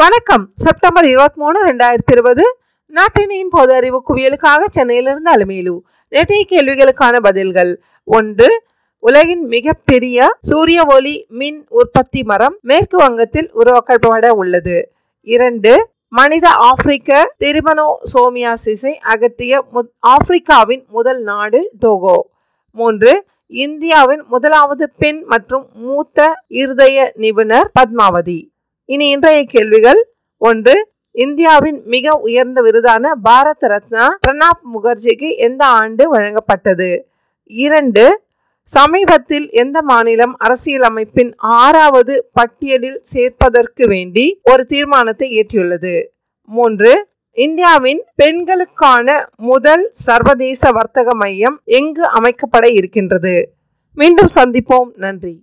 வணக்கம். செப்டம்பர் இருபத்தி மூணு ரெண்டாயிரத்தி இருபது. நாட்டினியின் பொது அறிவு குவியலுக்காக சென்னையிலிருந்து அலுமையிலு. நேற்றைய கேள்விகளுக்கான பதில்கள். ஒன்று உலகின் மிகப்பெரிய சூரிய ஒளி மின் உற்பத்தி மரம் மேற்கு வங்கத்தில் உருவாக்கப்பட உள்ளது. இரண்டு மனித ஆப்பிரிக்க திருமனோ சோமியாசிஸை அகற்றிய ஆப்பிரிக்காவின் முதல் நாடு டோகோ. மூன்று இந்தியாவின் முதலாவது பெண் மற்றும் மூத்த இருதய நிபுணர் பத்மாவதி. இனி இன்றைய கேள்விகள் ஒன்று. இந்தியாவின் மிக உயர்ந்த விருதான பாரத் ரத்னா பிரணாப் முகர்ஜிக்கு எந்த ஆண்டு வழங்கப்பட்டது? இரண்டு. சமீபத்தில் எந்த மாநிலம் அரசியலமைப்பின் ஆறாவது பட்டியலில் சேர்ப்பதற்கு வேண்டி ஒரு தீர்மானத்தை இயற்றியுள்ளது? மூன்று. இந்தியாவின் பெண்களுக்கான முதல் சர்வதேச வர்த்தக மையம் எங்கு அமைக்கப்பட இருக்கின்றது? மீண்டும் சந்திப்போம். நன்றி.